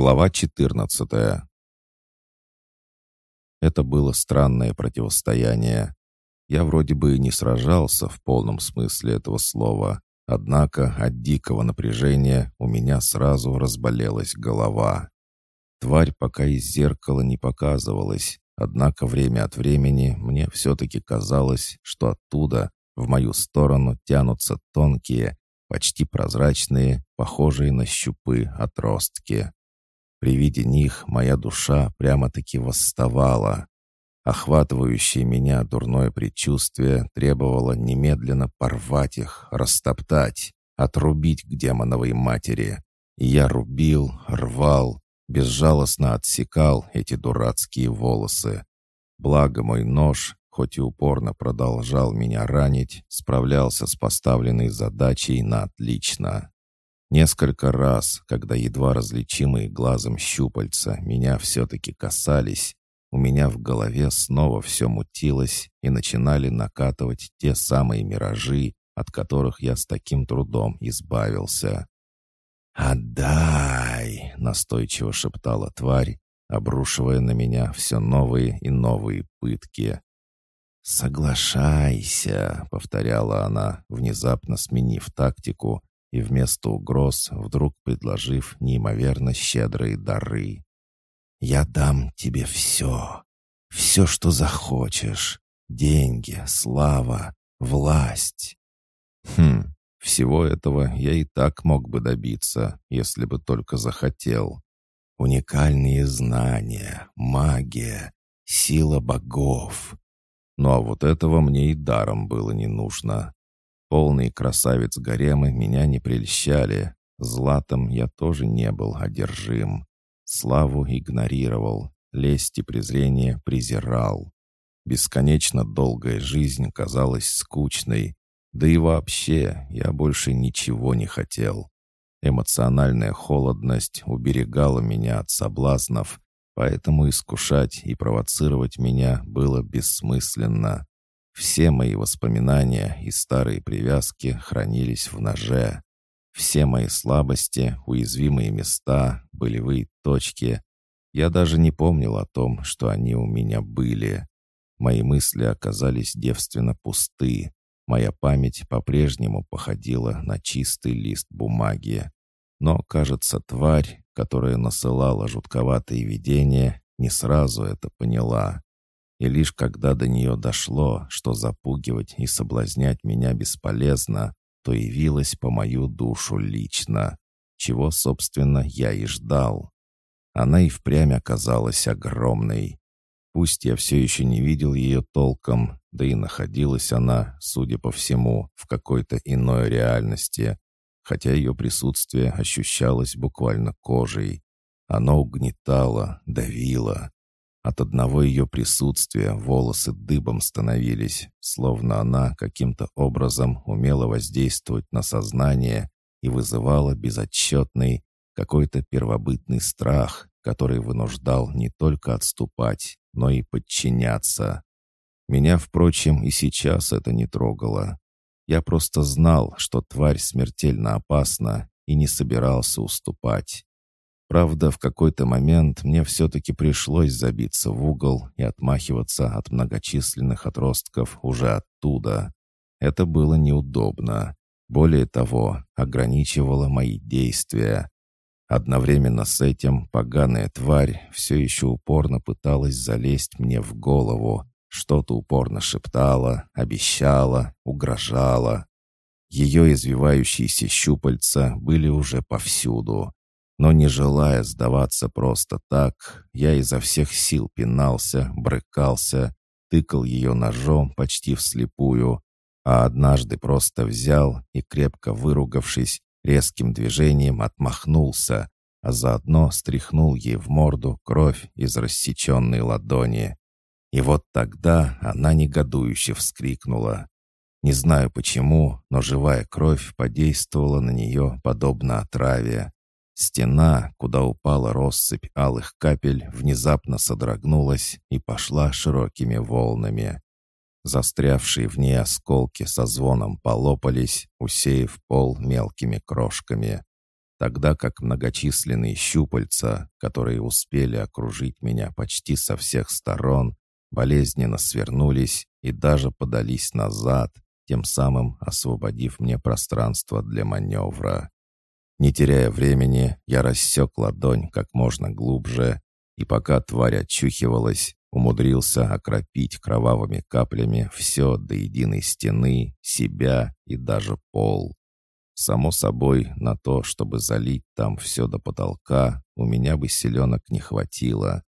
Глава 14 Это было странное противостояние. Я вроде бы не сражался в полном смысле этого слова, однако от дикого напряжения у меня сразу разболелась голова. Тварь пока из зеркала не показывалась, однако время от времени мне все-таки казалось, что оттуда в мою сторону тянутся тонкие, почти прозрачные, похожие на щупы отростки. При виде них моя душа прямо-таки восставала. Охватывающее меня дурное предчувствие требовало немедленно порвать их, растоптать, отрубить к демоновой матери. И я рубил, рвал, безжалостно отсекал эти дурацкие волосы. Благо мой нож, хоть и упорно продолжал меня ранить, справлялся с поставленной задачей на отлично. Несколько раз, когда едва различимые глазом щупальца меня все-таки касались, у меня в голове снова все мутилось и начинали накатывать те самые миражи, от которых я с таким трудом избавился. «Отдай!» — настойчиво шептала тварь, обрушивая на меня все новые и новые пытки. «Соглашайся», — повторяла она, внезапно сменив тактику и вместо угроз вдруг предложив неимоверно щедрые дары. «Я дам тебе все, все, что захочешь. Деньги, слава, власть». «Хм, всего этого я и так мог бы добиться, если бы только захотел. Уникальные знания, магия, сила богов. Ну а вот этого мне и даром было не нужно. Полный красавец гаремы меня не прельщали. Златом я тоже не был одержим. Славу игнорировал, лесть и презрение презирал. Бесконечно долгая жизнь казалась скучной, да и вообще я больше ничего не хотел. Эмоциональная холодность уберегала меня от соблазнов, поэтому искушать и провоцировать меня было бессмысленно. Все мои воспоминания и старые привязки хранились в ноже. Все мои слабости, уязвимые места, болевые точки. Я даже не помнил о том, что они у меня были. Мои мысли оказались девственно пусты. Моя память по-прежнему походила на чистый лист бумаги. Но, кажется, тварь, которая насылала жутковатые видения, не сразу это поняла. И лишь когда до нее дошло, что запугивать и соблазнять меня бесполезно, то явилась по мою душу лично, чего, собственно, я и ждал. Она и впрямь оказалась огромной. Пусть я все еще не видел ее толком, да и находилась она, судя по всему, в какой-то иной реальности, хотя ее присутствие ощущалось буквально кожей. Оно угнетало, давило, от одного ее присутствия волосы дыбом становились, словно она каким-то образом умела воздействовать на сознание и вызывала безотчетный, какой-то первобытный страх, который вынуждал не только отступать, но и подчиняться. Меня, впрочем, и сейчас это не трогало. Я просто знал, что тварь смертельно опасна и не собирался уступать. Правда, в какой-то момент мне все-таки пришлось забиться в угол и отмахиваться от многочисленных отростков уже оттуда. Это было неудобно. Более того, ограничивало мои действия. Одновременно с этим поганая тварь все еще упорно пыталась залезть мне в голову, что-то упорно шептала, обещала, угрожала. Ее извивающиеся щупальца были уже повсюду. Но не желая сдаваться просто так, я изо всех сил пинался, брыкался, тыкал ее ножом почти вслепую, а однажды просто взял и, крепко выругавшись, резким движением отмахнулся, а заодно стряхнул ей в морду кровь из рассеченной ладони. И вот тогда она негодующе вскрикнула. Не знаю почему, но живая кровь подействовала на нее подобно отраве. Стена, куда упала россыпь алых капель, внезапно содрогнулась и пошла широкими волнами. Застрявшие в ней осколки со звоном полопались, усеяв пол мелкими крошками. тогда как многочисленные щупальца, которые успели окружить меня почти со всех сторон, болезненно свернулись и даже подались назад, тем самым освободив мне пространство для маневра. Не теряя времени, я рассек ладонь как можно глубже, и пока тварь очухивалась, умудрился окропить кровавыми каплями все до единой стены, себя и даже пол. Само собой, на то, чтобы залить там все до потолка, у меня бы селенок не хватило.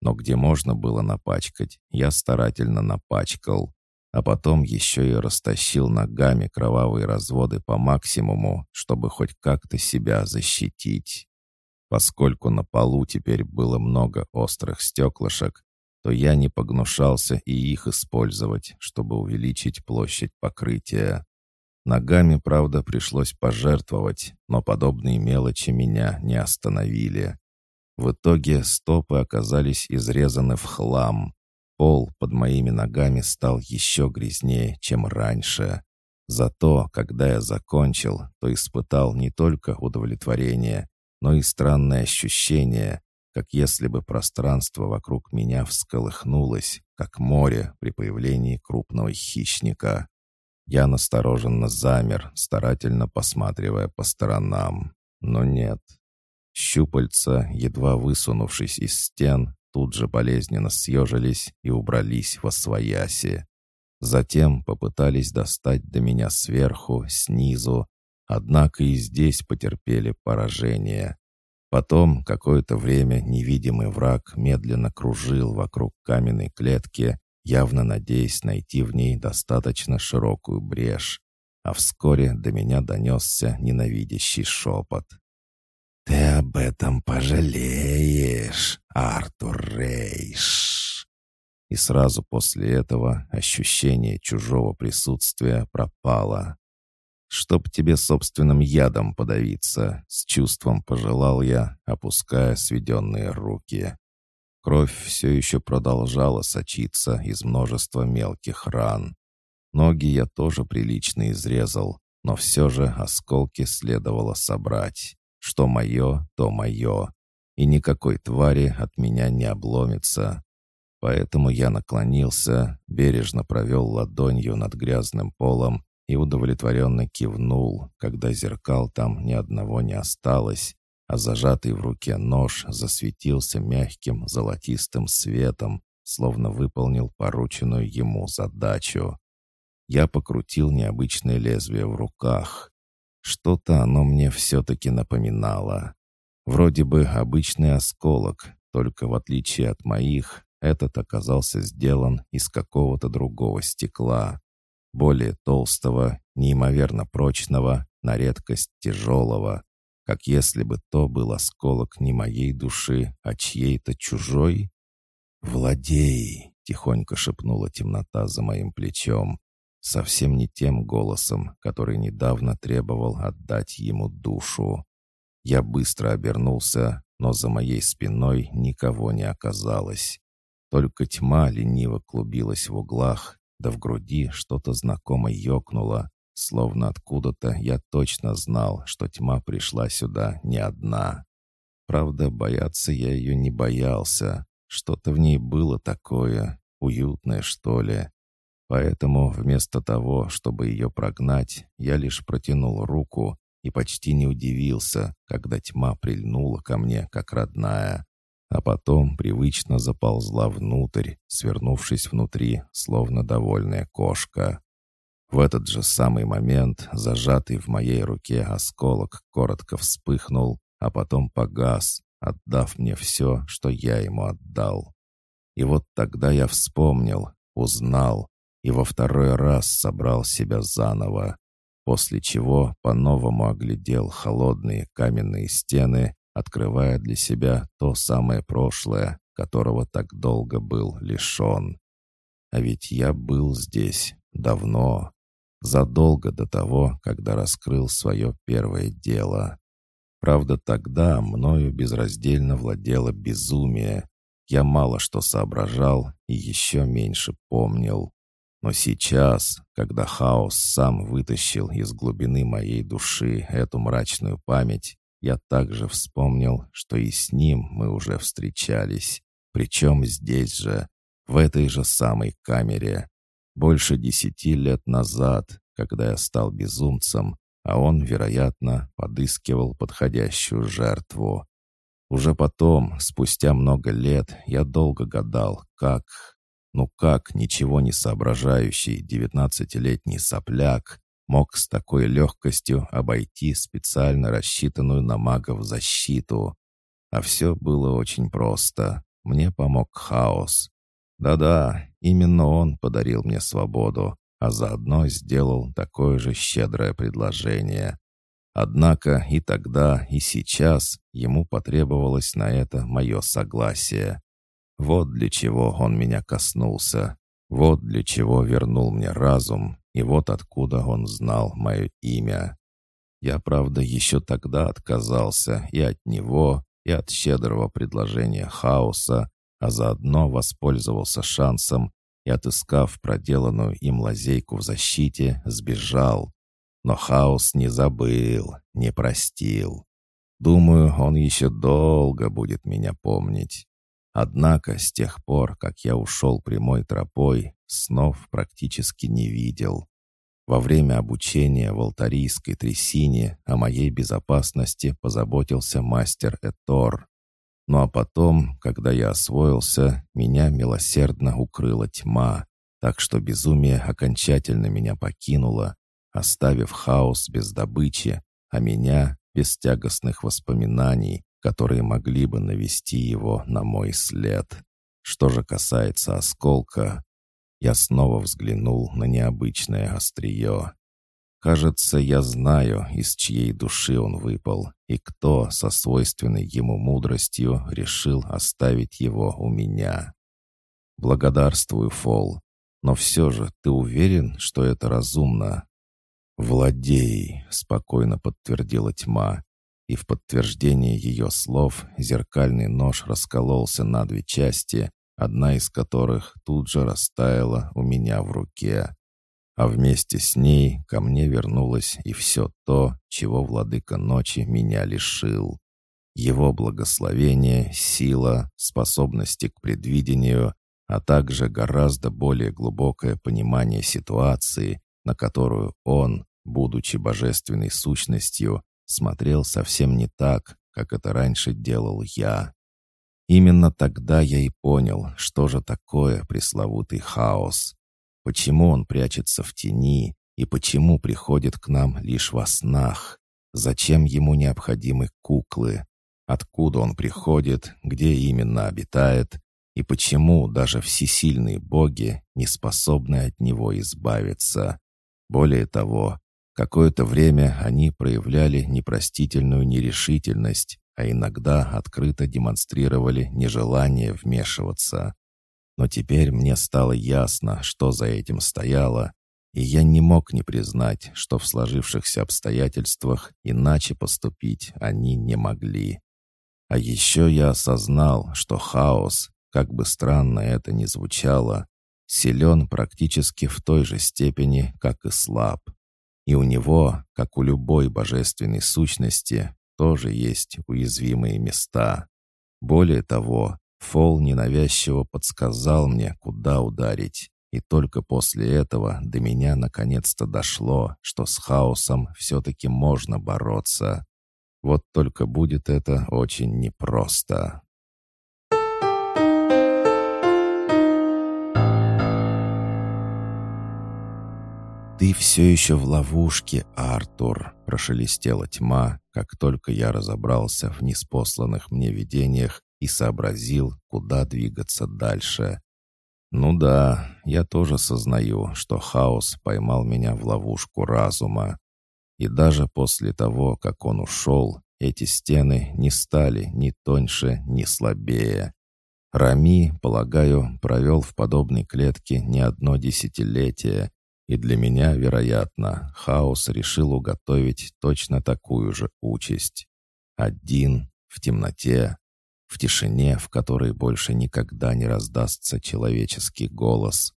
Но где можно было напачкать, я старательно напачкал. А потом еще и растащил ногами кровавые разводы по максимуму, чтобы хоть как-то себя защитить. Поскольку на полу теперь было много острых стеклышек, то я не погнушался и их использовать, чтобы увеличить площадь покрытия. Ногами, правда, пришлось пожертвовать, но подобные мелочи меня не остановили. В итоге стопы оказались изрезаны в хлам. Пол под моими ногами стал еще грязнее, чем раньше. Зато, когда я закончил, то испытал не только удовлетворение, но и странное ощущение, как если бы пространство вокруг меня всколыхнулось, как море при появлении крупного хищника. Я настороженно замер, старательно посматривая по сторонам. Но нет. Щупальца, едва высунувшись из стен, тут же болезненно съежились и убрались во свояси. Затем попытались достать до меня сверху, снизу, однако и здесь потерпели поражение. Потом какое-то время невидимый враг медленно кружил вокруг каменной клетки, явно надеясь найти в ней достаточно широкую брешь. А вскоре до меня донесся ненавидящий шепот. «Ты об этом пожалеешь, Артур Рейш!» И сразу после этого ощущение чужого присутствия пропало. «Чтоб тебе собственным ядом подавиться», — с чувством пожелал я, опуская сведенные руки. Кровь все еще продолжала сочиться из множества мелких ран. Ноги я тоже прилично изрезал, но все же осколки следовало собрать. Что мое, то мое. И никакой твари от меня не обломится. Поэтому я наклонился, бережно провел ладонью над грязным полом и удовлетворенно кивнул, когда зеркал там ни одного не осталось, а зажатый в руке нож засветился мягким золотистым светом, словно выполнил порученную ему задачу. Я покрутил необычное лезвие в руках. Что-то оно мне все-таки напоминало. Вроде бы обычный осколок, только в отличие от моих, этот оказался сделан из какого-то другого стекла. Более толстого, неимоверно прочного, на редкость тяжелого, как если бы то был осколок не моей души, а чьей-то чужой. «Владей!» — тихонько шепнула темнота за моим плечом, совсем не тем голосом, который недавно требовал отдать ему душу. Я быстро обернулся, но за моей спиной никого не оказалось. Только тьма лениво клубилась в углах, да в груди что-то знакомо ёкнуло, Словно откуда-то я точно знал, что тьма пришла сюда не одна. Правда, бояться я ее не боялся. Что-то в ней было такое, уютное, что ли. Поэтому вместо того, чтобы ее прогнать, я лишь протянул руку и почти не удивился, когда тьма прильнула ко мне, как родная, а потом привычно заползла внутрь, свернувшись внутри, словно довольная кошка. В этот же самый момент зажатый в моей руке осколок коротко вспыхнул, а потом погас, отдав мне все, что я ему отдал. И вот тогда я вспомнил, узнал и во второй раз собрал себя заново, после чего по-новому оглядел холодные каменные стены, открывая для себя то самое прошлое, которого так долго был лишен. А ведь я был здесь давно, задолго до того, когда раскрыл свое первое дело. Правда, тогда мною безраздельно владело безумие. Я мало что соображал и еще меньше помнил. Но сейчас, когда хаос сам вытащил из глубины моей души эту мрачную память, я также вспомнил, что и с ним мы уже встречались. Причем здесь же, в этой же самой камере. Больше десяти лет назад, когда я стал безумцем, а он, вероятно, подыскивал подходящую жертву. Уже потом, спустя много лет, я долго гадал, как... Ну как ничего не соображающий девятнадцатилетний сопляк мог с такой легкостью обойти специально рассчитанную на магов защиту? А все было очень просто. Мне помог хаос. Да-да, именно он подарил мне свободу, а заодно сделал такое же щедрое предложение. Однако и тогда, и сейчас ему потребовалось на это мое согласие. Вот для чего он меня коснулся. Вот для чего вернул мне разум, и вот откуда он знал мое имя. Я, правда, еще тогда отказался и от него, и от щедрого предложения хаоса, а заодно воспользовался шансом и, отыскав проделанную им лазейку в защите, сбежал. Но хаос не забыл, не простил. Думаю, он еще долго будет меня помнить. Однако с тех пор, как я ушел прямой тропой, снов практически не видел. Во время обучения в алтарийской трясине о моей безопасности позаботился мастер Этор. Ну а потом, когда я освоился, меня милосердно укрыла тьма, так что безумие окончательно меня покинуло, оставив хаос без добычи, а меня без тягостных воспоминаний, которые могли бы навести его на мой след. Что же касается осколка, я снова взглянул на необычное острие. Кажется, я знаю, из чьей души он выпал, и кто со свойственной ему мудростью решил оставить его у меня. Благодарствую, Фол, но все же ты уверен, что это разумно? «Владей», — спокойно подтвердила тьма, и в подтверждение ее слов зеркальный нож раскололся на две части, одна из которых тут же растаяла у меня в руке. А вместе с ней ко мне вернулось и все то, чего владыка ночи меня лишил. Его благословение, сила, способности к предвидению, а также гораздо более глубокое понимание ситуации, на которую он, будучи божественной сущностью, смотрел совсем не так, как это раньше делал я. Именно тогда я и понял, что же такое пресловутый хаос. Почему он прячется в тени и почему приходит к нам лишь во снах? Зачем ему необходимы куклы? Откуда он приходит, где именно обитает, и почему даже всесильные боги не способны от него избавиться? Более того, какое-то время они проявляли непростительную нерешительность, а иногда открыто демонстрировали нежелание вмешиваться. Но теперь мне стало ясно, что за этим стояло, и я не мог не признать, что в сложившихся обстоятельствах иначе поступить они не могли. А еще я осознал, что хаос, как бы странно это ни звучало, силен практически в той же степени, как и слаб. И у него, как у любой божественной сущности, тоже есть уязвимые места. Более того, Фол ненавязчиво подсказал мне, куда ударить. И только после этого до меня наконец-то дошло, что с хаосом все-таки можно бороться. Вот только будет это очень непросто. «Ты все еще в ловушке, Артур», — прошелестела тьма, как только я разобрался в неспосланных мне видениях и сообразил, куда двигаться дальше. «Ну да, я тоже сознаю, что хаос поймал меня в ловушку разума. И даже после того, как он ушел, эти стены не стали ни тоньше, ни слабее. Рами, полагаю, провел в подобной клетке не одно десятилетие, и для меня, вероятно, хаос решил уготовить точно такую же участь. Один, в темноте, в тишине, в которой больше никогда не раздастся человеческий голос.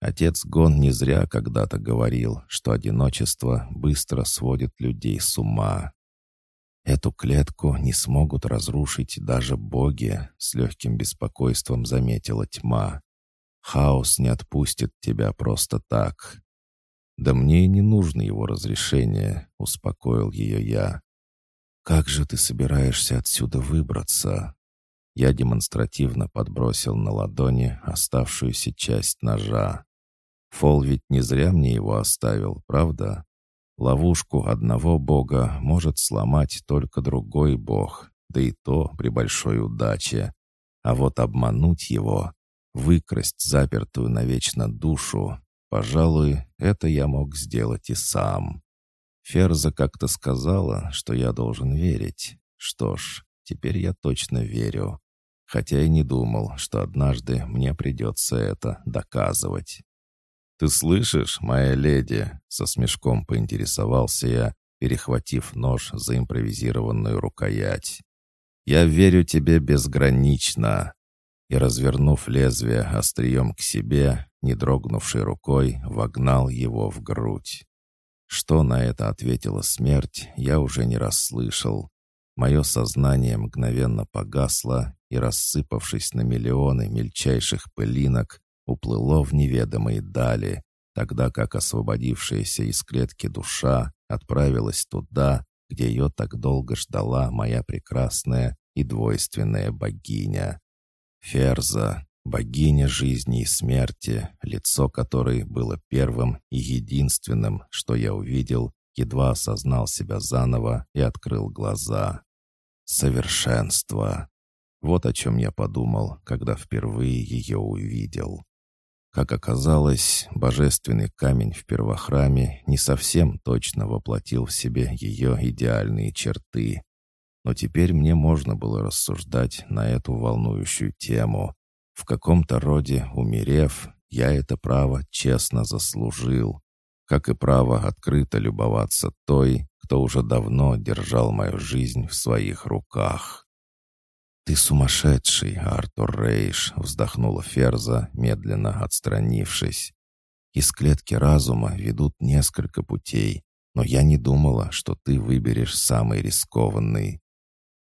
Отец Гон не зря когда-то говорил, что одиночество быстро сводит людей с ума. Эту клетку не смогут разрушить даже боги, с легким беспокойством заметила тьма. Хаос не отпустит тебя просто так. Да мне и не нужно его разрешение, успокоил ее я. Как же ты собираешься отсюда выбраться? Я демонстративно подбросил на ладони оставшуюся часть ножа. Фол ведь не зря мне его оставил, правда? Ловушку одного бога может сломать только другой бог, да и то при большой удаче. А вот обмануть его, выкрасть запертую навечно душу, пожалуй, это я мог сделать и сам. Ферза как-то сказала, что я должен верить. Что ж, теперь я точно верю. Хотя и не думал, что однажды мне придется это доказывать. «Ты слышишь, моя леди?» — со смешком поинтересовался я, перехватив нож за импровизированную рукоять. «Я верю тебе безгранично!» И, развернув лезвие острием к себе, не дрогнувшей рукой, вогнал его в грудь. Что на это ответила смерть, я уже не расслышал. Мое сознание мгновенно погасло и, рассыпавшись на миллионы мельчайших пылинок, уплыло в неведомые дали, тогда как освободившаяся из клетки душа отправилась туда, где ее так долго ждала моя прекрасная и двойственная богиня. Ферза, богиня жизни и смерти, лицо которой было первым и единственным, что я увидел, едва осознал себя заново и открыл глаза. Совершенство. Вот о чем я подумал, когда впервые ее увидел. Как оказалось, божественный камень в первохраме не совсем точно воплотил в себе ее идеальные черты. Но теперь мне можно было рассуждать на эту волнующую тему. В каком-то роде, умерев, я это право честно заслужил, как и право открыто любоваться той, кто уже давно держал мою жизнь в своих руках. «Ты сумасшедший, Артур Рейш!» — вздохнула Ферза, медленно отстранившись. «Из клетки разума ведут несколько путей, но я не думала, что ты выберешь самый рискованный».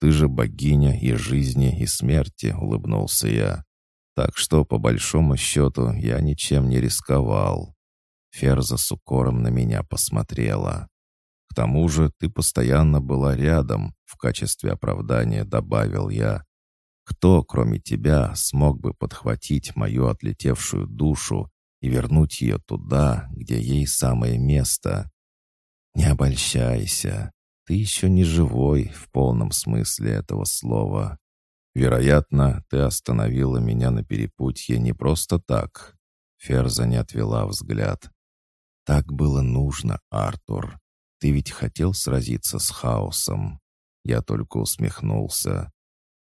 «Ты же богиня и жизни, и смерти», — улыбнулся я. «Так что, по большому счету, я ничем не рисковал». Ферза с укором на меня посмотрела. К тому же ты постоянно была рядом, в качестве оправдания добавил я. Кто, кроме тебя, смог бы подхватить мою отлетевшую душу и вернуть ее туда, где ей самое место? Не обольщайся, ты еще не живой в полном смысле этого слова. Вероятно, ты остановила меня на перепутье не просто так. Ферза не отвела взгляд. Так было нужно, Артур. Ты ведь хотел сразиться с хаосом?» Я только усмехнулся.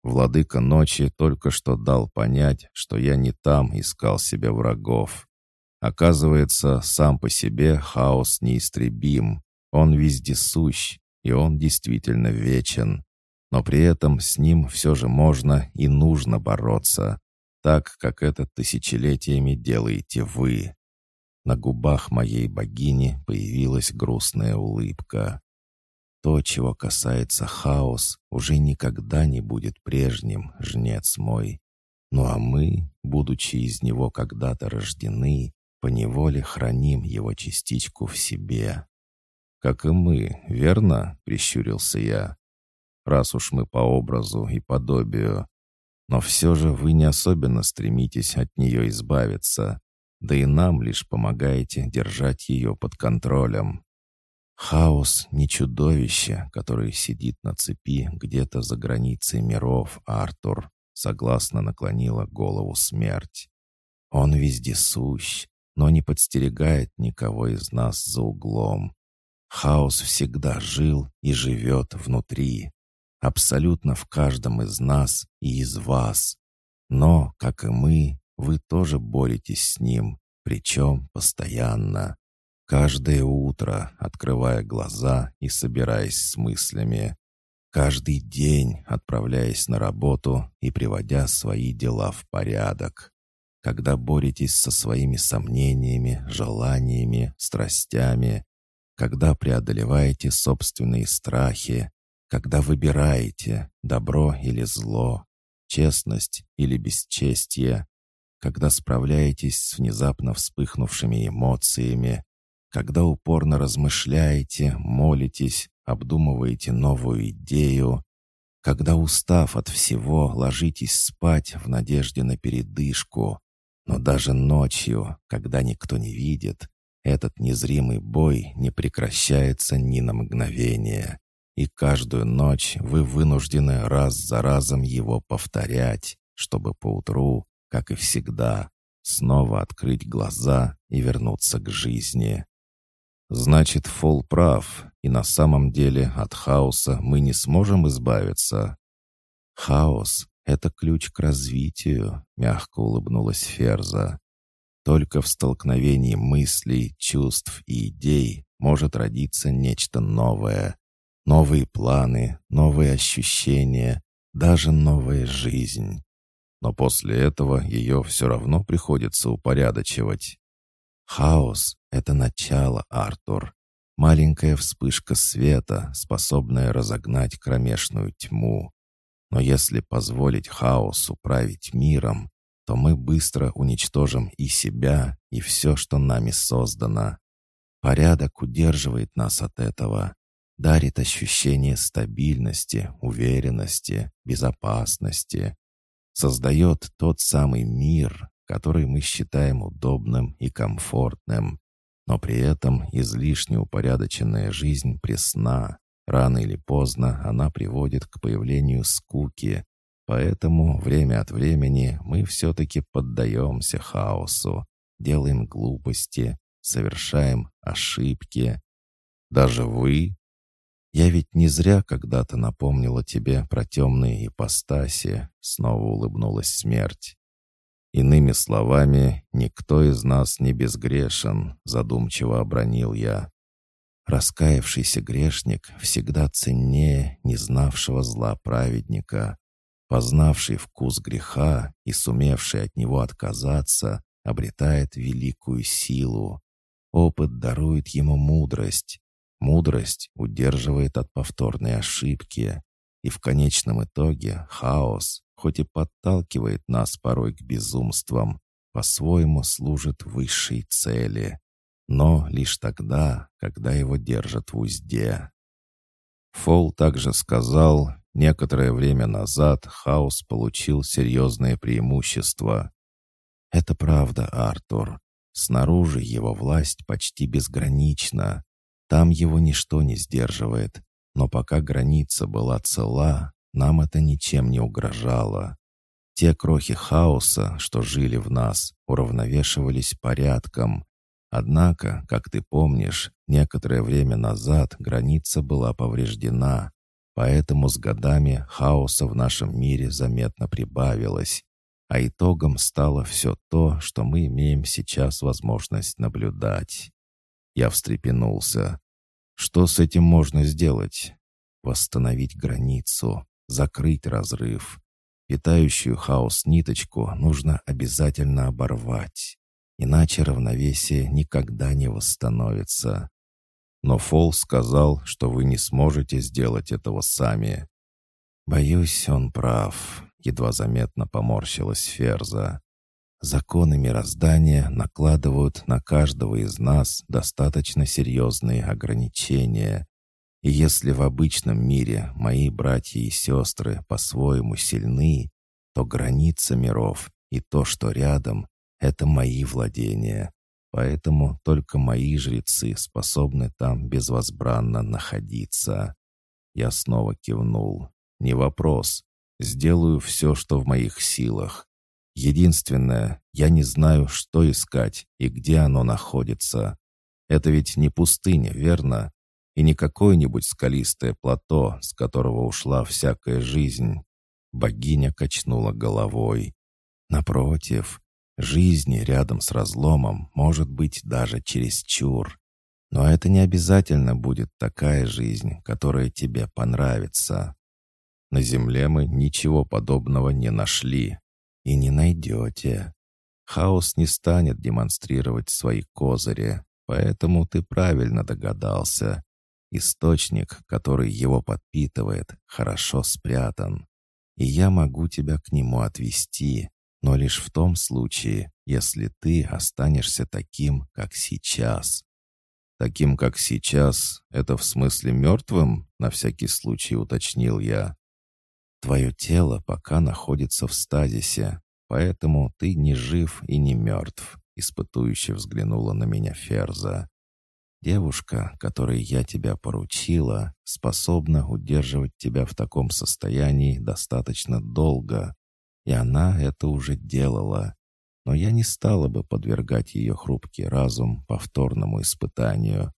Владыка ночи только что дал понять, что я не там искал себе врагов. Оказывается, сам по себе хаос неистребим. Он вездесущ, и он действительно вечен. Но при этом с ним все же можно и нужно бороться, так, как это тысячелетиями делаете вы. На губах моей богини появилась грустная улыбка. То, чего касается хаос, уже никогда не будет прежним, жнец мой. Ну а мы, будучи из него когда-то рождены, поневоле храним его частичку в себе. «Как и мы, верно?» — прищурился я. «Раз уж мы по образу и подобию. Но все же вы не особенно стремитесь от нее избавиться да и нам лишь помогаете держать ее под контролем. Хаос — не чудовище, которое сидит на цепи где-то за границей миров, Артур, согласно наклонила голову смерть. Он вездесущ, но не подстерегает никого из нас за углом. Хаос всегда жил и живет внутри, абсолютно в каждом из нас и из вас. Но, как и мы, вы тоже боретесь с ним, причем постоянно. Каждое утро, открывая глаза и собираясь с мыслями. Каждый день, отправляясь на работу и приводя свои дела в порядок. Когда боретесь со своими сомнениями, желаниями, страстями. Когда преодолеваете собственные страхи. когда выбираете добро или зло, честность или бесчестие, когда справляетесь с внезапно вспыхнувшими эмоциями, когда упорно размышляете, молитесь, обдумываете новую идею, когда, устав от всего, ложитесь спать в надежде на передышку. Но даже ночью, когда никто не видит, этот незримый бой не прекращается ни на мгновение. И каждую ночь вы вынуждены раз за разом его повторять, чтобы поутру, как и всегда, снова открыть глаза и вернуться к жизни. Значит, Фол прав, и на самом деле от хаоса мы не сможем избавиться. Хаос — это ключ к развитию, мягко улыбнулась Ферза. Только в столкновении мыслей, чувств и идей может родиться нечто новое. Новые планы, новые ощущения, даже новая жизнь. Но после этого ее все равно приходится упорядочивать. Хаос — это начало, Артур. Маленькая вспышка света, способная разогнать кромешную тьму. Но если позволить хаосу править миром, то мы быстро уничтожим и себя, и все, что нами создано. Порядок удерживает нас от этого, дарит ощущение стабильности, уверенности, безопасности, создает тот самый мир, который мы считаем удобным и комфортным. Но при этом излишне упорядоченная жизнь пресна. Рано или поздно она приводит к появлению скуки. Поэтому время от времени мы все-таки поддаемся хаосу, делаем глупости, совершаем ошибки. Даже вы? Я ведь не зря когда-то напомнила тебе про темные ипостаси, снова улыбнулась смерть. Иными словами, никто из нас не безгрешен, задумчиво обронил я. Раскаявшийся грешник всегда ценнее незнавшего зла праведника. Познавший вкус греха и сумевший от него отказаться, обретает великую силу. Опыт дарует ему мудрость. Мудрость удерживает от повторной ошибки. И в конечном итоге хаос, хоть и подталкивает нас порой к безумствам, по-своему служит высшей цели, но лишь тогда, когда его держат в узде. Фол также сказал, некоторое время назад хаос получил серьезное преимущество. Это правда, Артур. Снаружи его власть почти безгранична. Там его ничто не сдерживает. Но пока граница была цела, нам это ничем не угрожало. Те крохи хаоса, что жили в нас, уравновешивались порядком. Однако, как ты помнишь, некоторое время назад граница была повреждена, поэтому с годами хаоса в нашем мире заметно прибавилось, а итогом стало все то, что мы имеем сейчас возможность наблюдать. Я встрепенулся. Что с этим можно сделать? Восстановить границу, закрыть разрыв. Питающую хаос ниточку нужно обязательно оборвать, иначе равновесие никогда не восстановится. Но Фол сказал, что вы не сможете сделать этого сами. Боюсь, он прав, едва заметно поморщилась Ферза. Законы мироздания накладывают на каждого из нас достаточно серьезные ограничения, и если в обычном мире мои братья и сестры по-своему сильны, то граница миров и то, что рядом, — это мои владения. Поэтому только мои жрецы способны там безвозбранно находиться. Я снова кивнул. Не вопрос. Сделаю все, что в моих силах. Единственное, я не знаю, что искать и где оно находится. Это ведь не пустыня, верно? и не какое-нибудь скалистое плато, с которого ушла всякая жизнь. Богиня качнула головой. Напротив, жизни рядом с разломом может быть даже чересчур. Но это не обязательно будет такая жизнь, которая тебе понравится. На земле мы ничего подобного не нашли. И не найдете. Хаос не станет демонстрировать свои козыри, поэтому ты правильно догадался. Источник, который его подпитывает, хорошо спрятан. И я могу тебя к нему отвести, но лишь в том случае, если ты останешься таким, как сейчас. Таким, как сейчас, это в смысле мертвым, на всякий случай уточнил я. Твое тело пока находится в стазисе, поэтому ты не жив и не мертв, испытующе взглянула на меня Ферза. Девушка, которой я тебя поручила, способна удерживать тебя в таком состоянии достаточно долго, и она это уже делала но я не стала бы подвергать ее хрупкий разум повторному испытанию.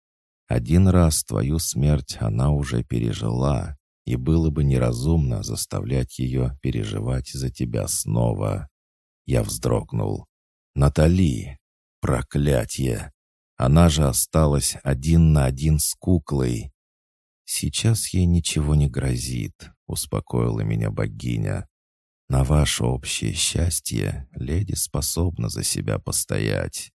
Один раз твою смерть она уже пережила, и было бы неразумно заставлять ее переживать за тебя снова. Я вздрогнул. «Натали! Проклятье! Она же осталась один на один с куклой!» «Сейчас ей ничего не грозит», — успокоила меня богиня. На ваше общее счастье леди способна за себя постоять.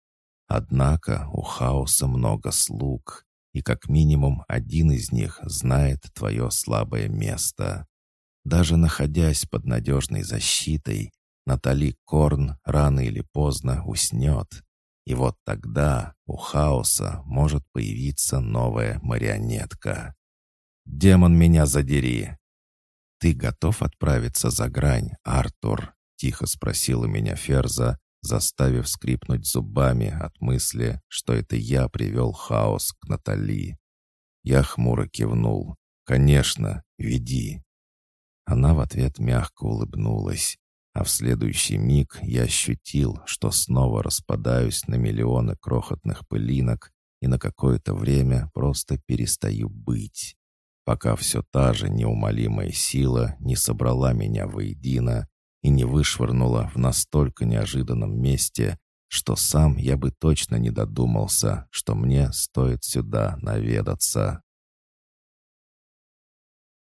Однако у хаоса много слуг, и как минимум один из них знает твое слабое место. Даже находясь под надежной защитой, Натали Корн рано или поздно уснет. И вот тогда у хаоса может появиться новая марионетка. «Демон меня задери!» «Ты готов отправиться за грань, Артур?» — тихо спросила меня Ферза, заставив скрипнуть зубами от мысли, что это я привел хаос к Натали. Я хмуро кивнул. «Конечно, веди». Она в ответ мягко улыбнулась, а в следующий миг я ощутил, что снова распадаюсь на миллионы крохотных пылинок и на какое-то время просто перестаю быть пока все та же неумолимая сила не собрала меня воедино и не вышвырнула в настолько неожиданном месте, что сам я бы точно не додумался, что мне стоит сюда наведаться.